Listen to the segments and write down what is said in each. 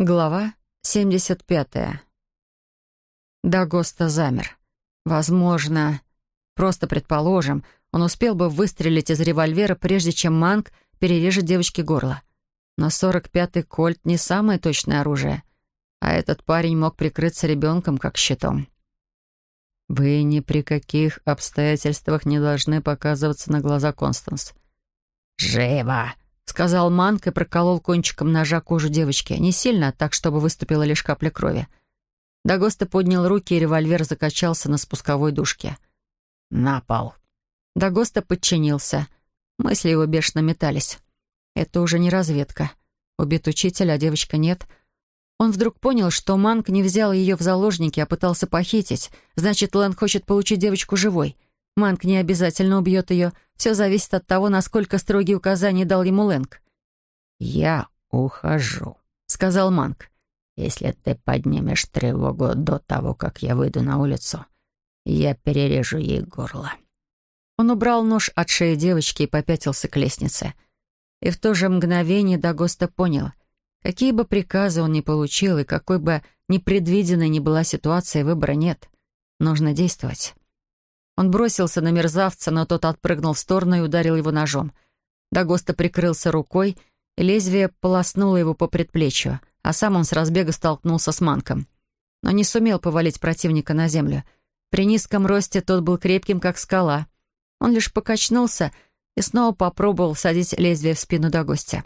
Глава 75. Дагоста замер. Возможно, просто предположим, он успел бы выстрелить из револьвера, прежде чем Манг перережет девочке горло. Но 45-й кольт не самое точное оружие, а этот парень мог прикрыться ребенком как щитом. «Вы ни при каких обстоятельствах не должны показываться на глаза Констанс». «Живо!» — сказал Манк и проколол кончиком ножа кожу девочки. Не сильно, так, чтобы выступила лишь капля крови. Дагоста поднял руки, и револьвер закачался на спусковой дужке. «На пол!» Дагоста подчинился. Мысли его бешено метались. Это уже не разведка. Убит учитель, а девочка нет. Он вдруг понял, что Манк не взял ее в заложники, а пытался похитить. Значит, Лэн хочет получить девочку живой — Манк не обязательно убьет ее. Все зависит от того, насколько строгие указания дал ему Лэнг. «Я ухожу», — сказал Манк. «Если ты поднимешь тревогу до того, как я выйду на улицу, я перережу ей горло». Он убрал нож от шеи девочки и попятился к лестнице. И в то же мгновение Дагоста понял, какие бы приказы он ни получил и какой бы непредвиденной ни была ситуация, выбора нет. Нужно действовать. Он бросился на мерзавца, но тот отпрыгнул в сторону и ударил его ножом. Дагоста прикрылся рукой, и лезвие полоснуло его по предплечью, а сам он с разбега столкнулся с манком. Но не сумел повалить противника на землю. При низком росте тот был крепким, как скала. Он лишь покачнулся и снова попробовал всадить лезвие в спину Дагости.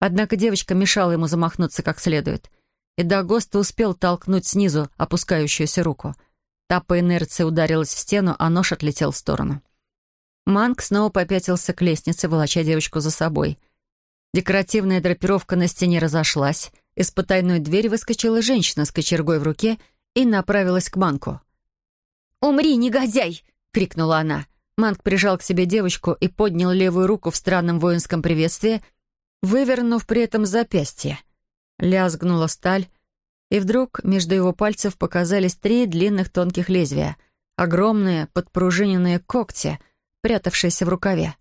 Однако девочка мешала ему замахнуться как следует, и Дагоста успел толкнуть снизу опускающуюся руку — Та по инерции ударилась в стену, а нож отлетел в сторону. Манк снова попятился к лестнице, волоча девочку за собой. Декоративная драпировка на стене разошлась. Из потайной двери выскочила женщина с кочергой в руке и направилась к Манку. «Умри, негодяй!» — крикнула она. Манк прижал к себе девочку и поднял левую руку в странном воинском приветствии, вывернув при этом запястье. Лязгнула сталь, и вдруг между его пальцев показались три длинных тонких лезвия, огромные подпружиненные когти, прятавшиеся в рукаве.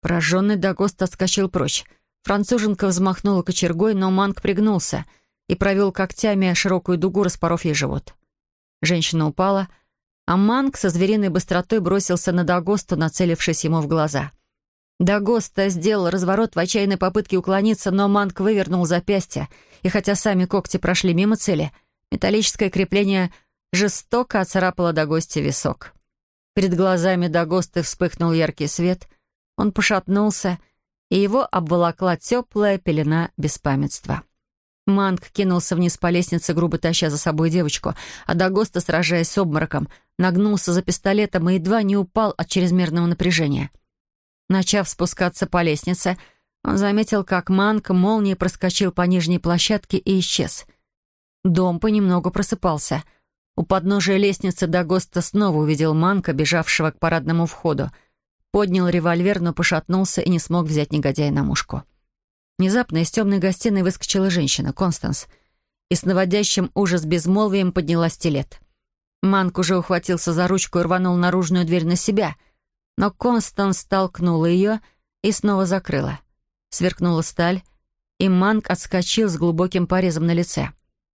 Пораженный Дагост отскочил прочь. Француженка взмахнула кочергой, но Манг пригнулся и провел когтями широкую дугу, распоров ей живот. Женщина упала, а Манг со звериной быстротой бросился на Дагосту, нацелившись ему в глаза — Дагоста сделал разворот в отчаянной попытке уклониться, но Манк вывернул запястье, и хотя сами когти прошли мимо цели, металлическое крепление жестоко оцарапало Дагосте висок. Перед глазами Дагосты вспыхнул яркий свет, он пошатнулся, и его обволокла теплая пелена беспамятства. Манк кинулся вниз по лестнице, грубо таща за собой девочку, а Дагоста, сражаясь с обмороком, нагнулся за пистолетом и едва не упал от чрезмерного напряжения — Начав спускаться по лестнице, он заметил, как Манк молнией проскочил по нижней площадке и исчез. Дом понемногу просыпался. У подножия лестницы Дагоста снова увидел Манка, бежавшего к парадному входу. Поднял револьвер, но пошатнулся и не смог взять негодяя на мушку. Внезапно из темной гостиной выскочила женщина, Констанс, и с наводящим ужас безмолвием подняла стилет. Манк уже ухватился за ручку и рванул наружную дверь на себя — но Констанс столкнула ее и снова закрыла. Сверкнула сталь, и Манк отскочил с глубоким порезом на лице.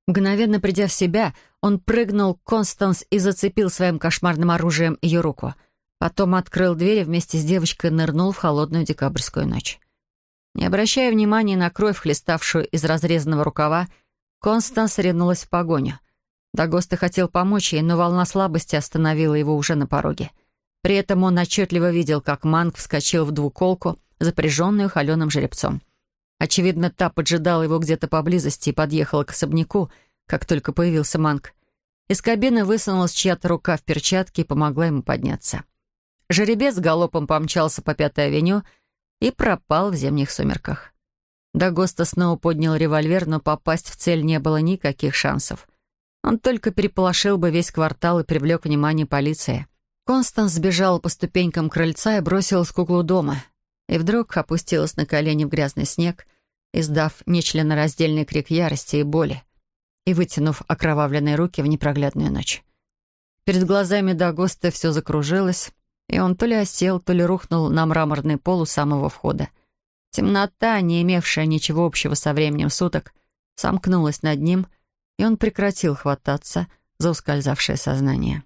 Мгновенно придя в себя, он прыгнул к Констанс и зацепил своим кошмарным оружием ее руку. Потом открыл дверь и вместе с девочкой нырнул в холодную декабрьскую ночь. Не обращая внимания на кровь, хлеставшую из разрезанного рукава, Констанс ринулась в погоню. Дагоста хотел помочь ей, но волна слабости остановила его уже на пороге. При этом он отчетливо видел, как Манг вскочил в двуколку, запряженную холеным жеребцом. Очевидно, та поджидала его где-то поблизости и подъехала к особняку, как только появился Манг. Из кабины высунулась чья-то рука в перчатке и помогла ему подняться. Жеребец галопом помчался по Пятой авеню и пропал в зимних сумерках. Дагоста снова поднял револьвер, но попасть в цель не было никаких шансов. Он только переполошил бы весь квартал и привлек внимание полиции. Констанс сбежала по ступенькам крыльца и бросилась к углу дома. И вдруг опустилась на колени в грязный снег, издав нечленораздельный крик ярости и боли и вытянув окровавленные руки в непроглядную ночь. Перед глазами Дагоста все закружилось, и он то ли осел, то ли рухнул на мраморный пол у самого входа. Темнота, не имевшая ничего общего со временем суток, сомкнулась над ним, и он прекратил хвататься за ускользавшее сознание.